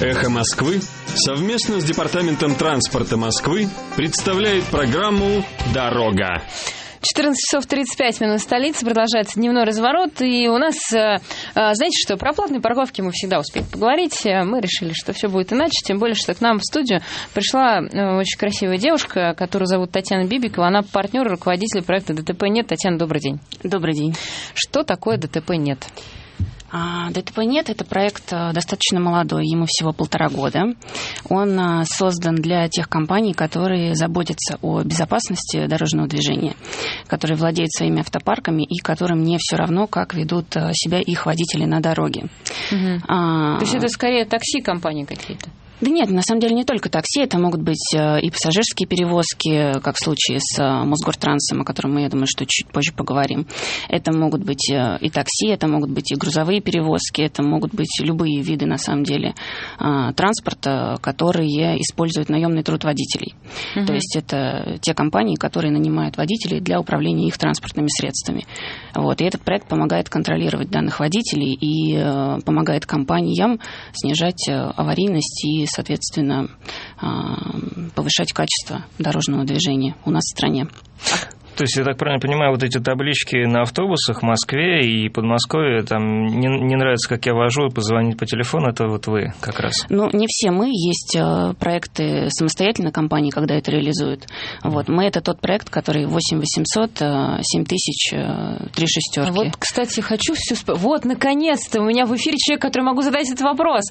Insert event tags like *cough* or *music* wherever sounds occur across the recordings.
«Эхо Москвы» совместно с Департаментом транспорта Москвы представляет программу «Дорога». 14 часов 35 минут столицы, продолжается дневной разворот, и у нас, э, э, знаете что, про платные парковки мы всегда успеем поговорить, э, мы решили, что все будет иначе, тем более, что к нам в студию пришла очень красивая девушка, которую зовут Татьяна Бибикова, она партнер и руководитель проекта ДТП «Нет». Татьяна, добрый день. Добрый день. Что такое ДТП «Нет»? А, ДТП нет, это проект э, достаточно молодой, ему всего полтора года. Он э, создан для тех компаний, которые заботятся о безопасности дорожного движения, которые владеют своими автопарками и которым не все равно, как ведут э, себя их водители на дороге. Угу. А... То есть это скорее такси-компании какие-то? Да нет, на самом деле не только такси, это могут быть э, и пассажирские перевозки, как в случае с э, Мосгортрансом, о котором мы, я думаю, что чуть позже поговорим. Это могут быть э, и такси, это могут быть и грузовые перевозки, это могут быть любые виды, на самом деле, транспорта, которые используют наемный труд водителей. Угу. То есть это те компании, которые нанимают водителей для управления их транспортными средствами. Вот. И этот проект помогает контролировать данных водителей и помогает компаниям снижать аварийность и соответственно, а, повышать качество дорожного движения у нас в стране. То есть, я так правильно понимаю, вот эти таблички на автобусах в Москве и Подмосковье, там не, не нравится, как я вожу, позвонить по телефону, это вот вы как раз. Ну, не все мы. Есть э, проекты самостоятельно компании, когда это реализуют. Вот. Мы это тот проект, который 8 800, 7 тысяч, 3 шестерки. Вот, кстати, хочу все... Вот, наконец-то, у меня в эфире человек, который могу задать этот вопрос.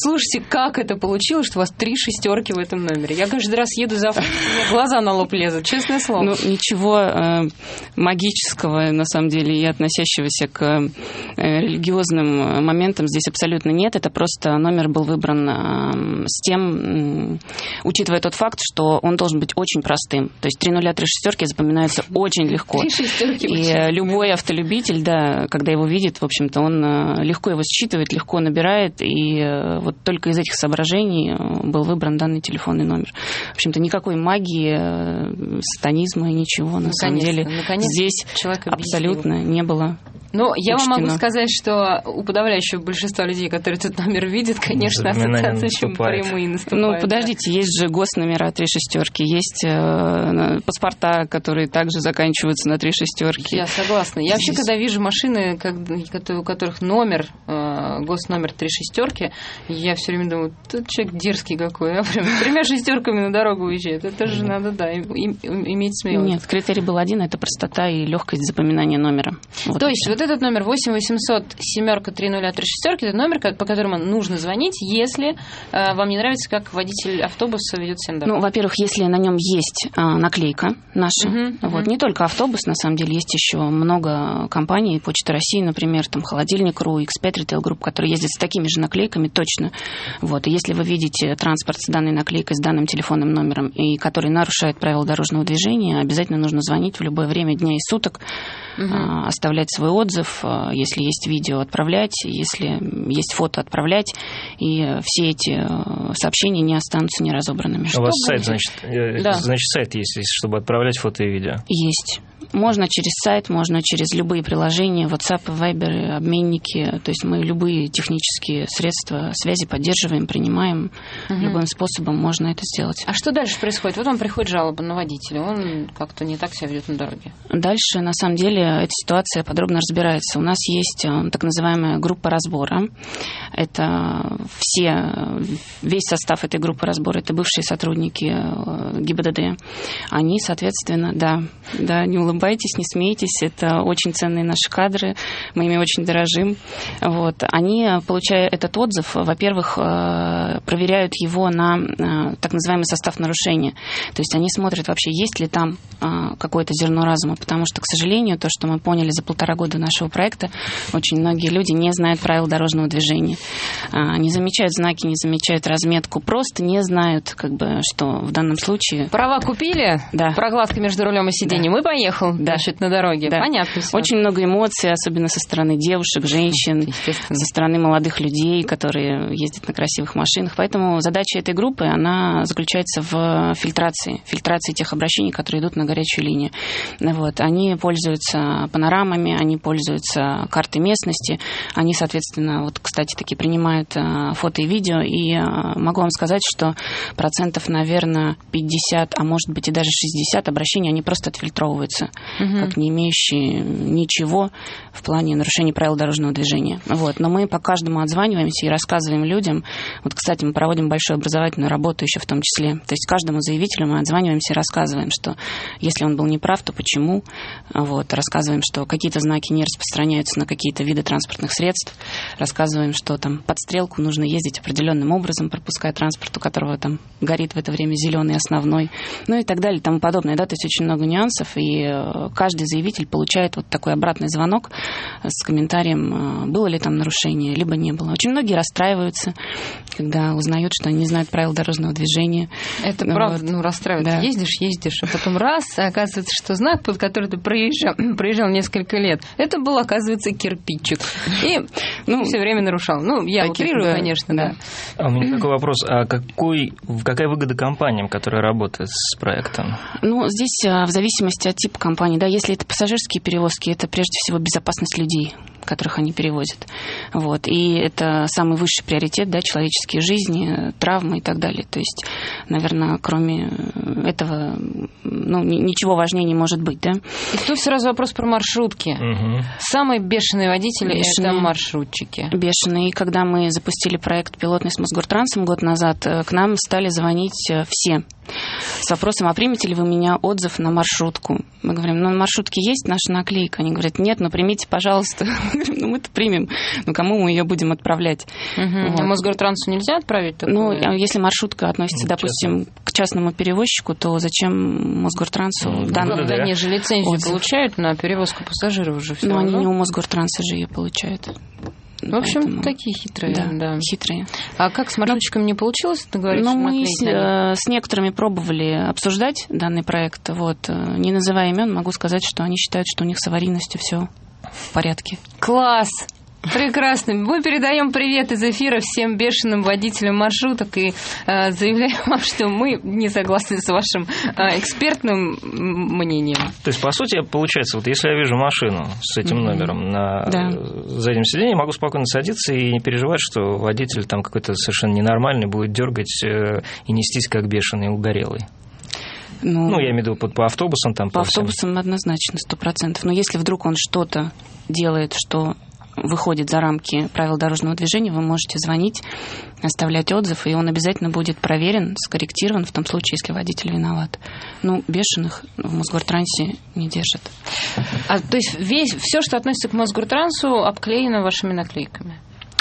Слушайте, как это получилось, что у вас три шестерки в этом номере? Я каждый раз еду завтра, глаза на лоб лезут, честное слово. Ну, ничего э, магического, на самом деле, и относящегося к э, религиозным моментам здесь абсолютно нет. Это просто номер был выбран э, с тем, э, учитывая тот факт, что он должен быть очень простым. То есть три нуля, три шестерки запоминаются очень легко. И любой автолюбитель, да, когда его видит, в общем-то, он э, легко его считывает, легко набирает, и э, вот только из этих соображений э, был выбран данный телефонный номер. В общем-то, никакой магии, э, сатанизма и ничего, на самом деле, здесь абсолютно не было ну, я вам могу сказать, что у подавляющего большинства людей, которые этот номер видят, конечно, ассоциации очень прямые наступают. Ну, подождите, есть же госномера три шестерки, есть э, паспорта, которые также заканчиваются на три шестерки. Я согласна. Я Здесь... вообще, когда вижу машины, как, у которых номер, э, госномер три шестерки, я все время думаю, тут человек дерзкий какой, а прям тремя шестерками на дорогу уезжает. Это же надо, да, иметь смелость. Нет, критерий был один, это простота и легкость запоминания номера. Вот То есть вот этот номер 8 800 семерка 30 шестерки, это номер, по которому нужно звонить, если э, вам не нравится, как водитель автобуса ведет себя. Ну, во-первых, если на нем есть э, наклейка наша, uh-huh, вот, uh-huh. не только автобус, на самом деле, есть еще много компаний, Почта России, например, там Холодильник.ру, X5 Retail Group, которые ездят с такими же наклейками, точно. Вот, и если вы видите транспорт с данной наклейкой, с данным телефонным номером, и который нарушает правила дорожного движения, обязательно нужно звонить в любое время дня и суток, uh-huh. оставлять свой отзыв, а, если есть видео, отправлять, если есть фото, отправлять, и все эти э, сообщения не останутся неразобранными. У вас сайт, значит, э, да. значит, сайт есть, чтобы отправлять фото и видео? Есть. Можно через сайт, можно через любые приложения, WhatsApp, Viber, обменники. То есть мы любые технические средства связи поддерживаем, принимаем. Угу. Любым способом можно это сделать. А что дальше происходит? Вот вам приходит жалоба на водителя, он как-то не так себя ведет на дороге. Дальше, на самом деле, эта ситуация подробно разбирается. У нас есть э, так называемая группа разбора. Это все, весь состав этой группы разбора, это бывшие сотрудники э, ГИБДД. Они, соответственно, да, да, не улыбайтесь, не смейтесь, это очень ценные наши кадры, мы ими очень дорожим. Вот. Они, получая этот отзыв, во-первых, э, проверяют его на э, так называемый состав нарушения. То есть они смотрят вообще, есть ли там э, какое-то зерно разума, потому что, к сожалению, то, что мы поняли за полтора года нашего проекта, очень многие люди не знают правил дорожного движения, не замечают знаки, не замечают разметку, просто не знают, как бы, что в данном случае... Права купили? Да. Прогладка между рулем и сиденьем да. и поехал ехал, да. значит, на дороге. Да. Понятно. Всё. Очень много эмоций, особенно со стороны девушек, женщин, со стороны молодых людей, которые ездят на красивых машинах. Поэтому задача этой группы, она заключается в фильтрации, фильтрации тех обращений, которые идут на горячую линию. Вот. Они пользуются панорамами, они пользуются картой местности, они, соответственно, вот, кстати, все-таки принимают э, фото и видео, и э, могу вам сказать, что процентов, наверное, 50, а может быть и даже 60 обращений, они просто отфильтровываются, угу. как не имеющие ничего в плане нарушения правил дорожного движения. Вот. Но мы по каждому отзваниваемся и рассказываем людям. Вот, кстати, мы проводим большую образовательную работу еще в том числе. То есть каждому заявителю мы отзваниваемся и рассказываем, что если он был неправ, то почему. Вот. Рассказываем, что какие-то знаки не распространяются на какие-то виды транспортных средств. Рассказываем, что там под стрелку нужно ездить определенным образом, пропуская транспорт, у которого там горит в это время зеленый основной, ну и так далее и тому подобное. Да? То есть очень много нюансов, и э, каждый заявитель получает вот такой обратный звонок с комментарием, э, было ли там нарушение, либо не было. Очень многие расстраиваются, когда узнают, что они не знают правил дорожного движения. Это вот. правда, ну, расстраивает. Да. Ездишь, ездишь, а потом раз, и оказывается, что знак, под который ты проезжал, *clears throat* проезжал несколько лет, это был, оказывается, кирпичик. И ну, все время нарушал. Ну, я таких, утрирую, да, конечно, да. да. А у меня такой вопрос. А какой, какая выгода компаниям, которые работают с проектом? Ну, здесь а, в зависимости от типа компании, да, если это пассажирские перевозки, это прежде всего безопасность людей которых они перевозят. Вот. И это самый высший приоритет, да, человеческие жизни, травмы и так далее. То есть, наверное, кроме этого, ну, ничего важнее не может быть, да. И тут сразу вопрос про маршрутки. Угу. Самые бешеные водители бешеные, это маршрутчики. Бешеные. И когда мы запустили проект пилотный с Мосгортрансом год назад, э, к нам стали звонить э, все с вопросом, а примете ли вы меня отзыв на маршрутку? Мы говорим, ну, на маршрутке есть наша наклейка? Они говорят, нет, но примите, пожалуйста. *laughs* ну, мы-то примем. Ну, кому мы ее будем отправлять? Угу. Вот. А Мосгортрансу нельзя отправить такое? Ну, а если маршрутка относится, ну, допустим, к частному перевозчику, то зачем Мосгортрансу ну, данную... Да, они же лицензию отзыв. получают на перевозку пассажиров уже все Ну, они не у Мосгортранса же ее получают. В общем, Поэтому... такие хитрые. Да, да, хитрые. А как с маршрутчиками не получилось, ты говоришь? Ну, мы с, э, с некоторыми пробовали обсуждать данный проект. Вот. Э, не называя имен, могу сказать, что они считают, что у них с аварийностью все в порядке. Класс! Прекрасно. Мы передаем привет из эфира всем бешеным водителям маршруток и э, заявляем вам, что мы не согласны с вашим э, экспертным мнением. То есть, по сути, получается, вот если я вижу машину с этим номером на да. заднем сиденье, могу спокойно садиться и не переживать, что водитель там какой-то совершенно ненормальный будет дергать э, и нестись как бешеный угорелый. Ну, ну, я имею в виду по, по автобусам там. По, по автобусам всем. однозначно, сто процентов. Но если вдруг он что-то делает, что выходит за рамки правил дорожного движения, вы можете звонить, оставлять отзыв, и он обязательно будет проверен, скорректирован в том случае, если водитель виноват. Ну, бешеных в Мосгортрансе не держат. А, то есть весь, все, что относится к Мосгортрансу, обклеено вашими наклейками?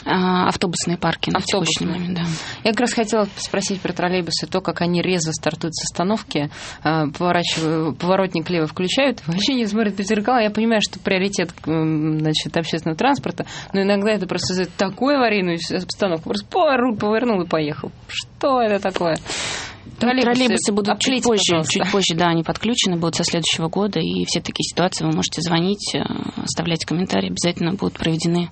А, автобусные парки Автобусные. да. Я как раз хотела спросить про троллейбусы, то, как они резво стартуют с остановки, а, поворотник лево включают, вообще не смотрят по зеркала. Я понимаю, что приоритет значит, общественного транспорта, но иногда это просто такую аварийную обстановку, просто повернул, повернул и поехал. Что это такое? Троллейбусы, троллейбусы будут чуть позже, пожалуйста. чуть позже, да, они подключены будут со следующего года, и все такие ситуации вы можете звонить, э, оставлять комментарии, обязательно будут проведены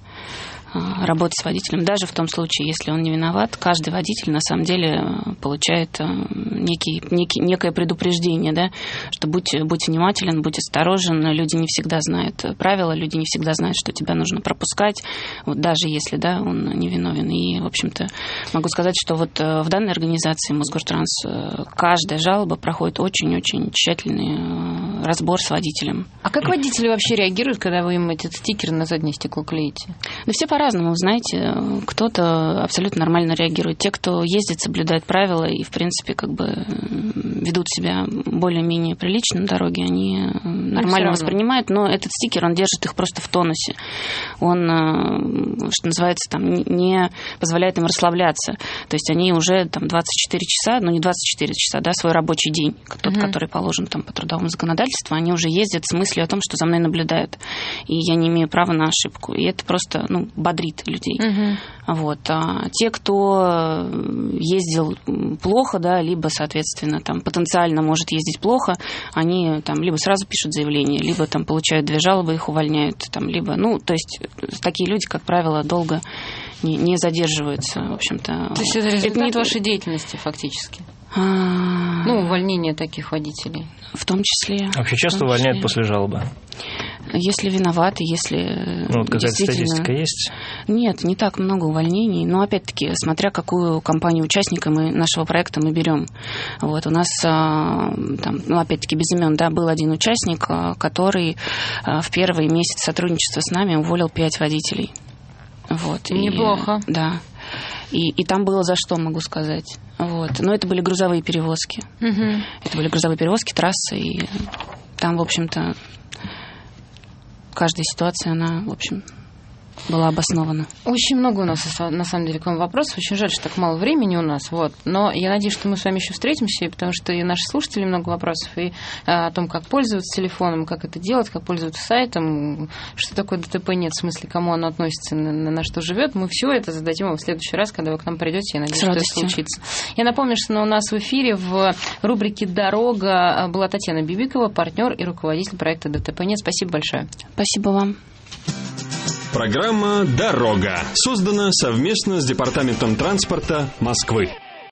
Э, работы с водителем, даже в том случае, если он не виноват, каждый водитель на самом деле э, получает э, некий, некий, некое предупреждение, да, что будь, будь внимателен, будь осторожен, люди не всегда знают правила, люди не всегда знают, что тебя нужно пропускать, вот даже если, да, он не виновен. И, в общем-то, могу сказать, что вот в данной организации Мосгортранс каждая жалоба проходит очень-очень тщательный разбор с водителем. А как водители вообще реагируют, когда вы им этот стикер на заднее стекло клеите? Да все пора по-разному, знаете, кто-то абсолютно нормально реагирует. Те, кто ездит, соблюдают правила и, в принципе, как бы ведут себя более-менее прилично на дороге, они нормально воспринимают, но этот стикер, он держит их просто в тонусе. Он, э, что называется, там, не позволяет им расслабляться. То есть они уже там 24 часа, ну не 24 часа, да, свой рабочий день, тот, угу. который положен там по трудовому законодательству, они уже ездят с мыслью о том, что за мной наблюдают, и я не имею права на ошибку. И это просто, ну, бодрит людей. Угу. Вот. А те, кто ездил плохо, да, либо, соответственно, там потенциально может ездить плохо, они там либо сразу пишут заявление, либо там получают две жалобы, их увольняют, там, либо, ну, то есть такие люди, как правило, долго не, не задерживаются, в общем-то. То есть это результат это не... вашей деятельности фактически? А... Ну, увольнение таких водителей. В том числе. Вообще часто увольняют после жалобы? Если виноваты, если ну, вот какая-то действительно... статистика есть? Нет, не так много увольнений, но опять-таки, смотря какую компанию участника мы, нашего проекта мы берем. Вот, у нас, а, там, ну, опять-таки, без имен, да, был один участник, а, который а, в первый месяц сотрудничества с нами уволил пять водителей. Вот, Неплохо. И, да. И, и там было за что, могу сказать. Вот. Но это были грузовые перевозки. Угу. Это были грузовые перевозки, трассы. И там, в общем-то, каждая ситуация, она, в общем, была обоснована. Очень много у нас, на самом деле, к вам вопросов. Очень жаль, что так мало времени у нас. Вот. Но я надеюсь, что мы с вами еще встретимся, потому что и наши слушатели много вопросов и а, о том, как пользоваться телефоном, как это делать, как пользоваться сайтом, что такое ДТП нет, в смысле, кому оно относится, на, на что живет. Мы все это зададим вам в следующий раз, когда вы к нам придете. Я надеюсь, что это случится. Я напомню, что у нас в эфире в рубрике «Дорога» была Татьяна Бибикова, партнер и руководитель проекта ДТП нет. Спасибо большое. Спасибо вам. Программа «Дорога» создана совместно с Департаментом транспорта Москвы.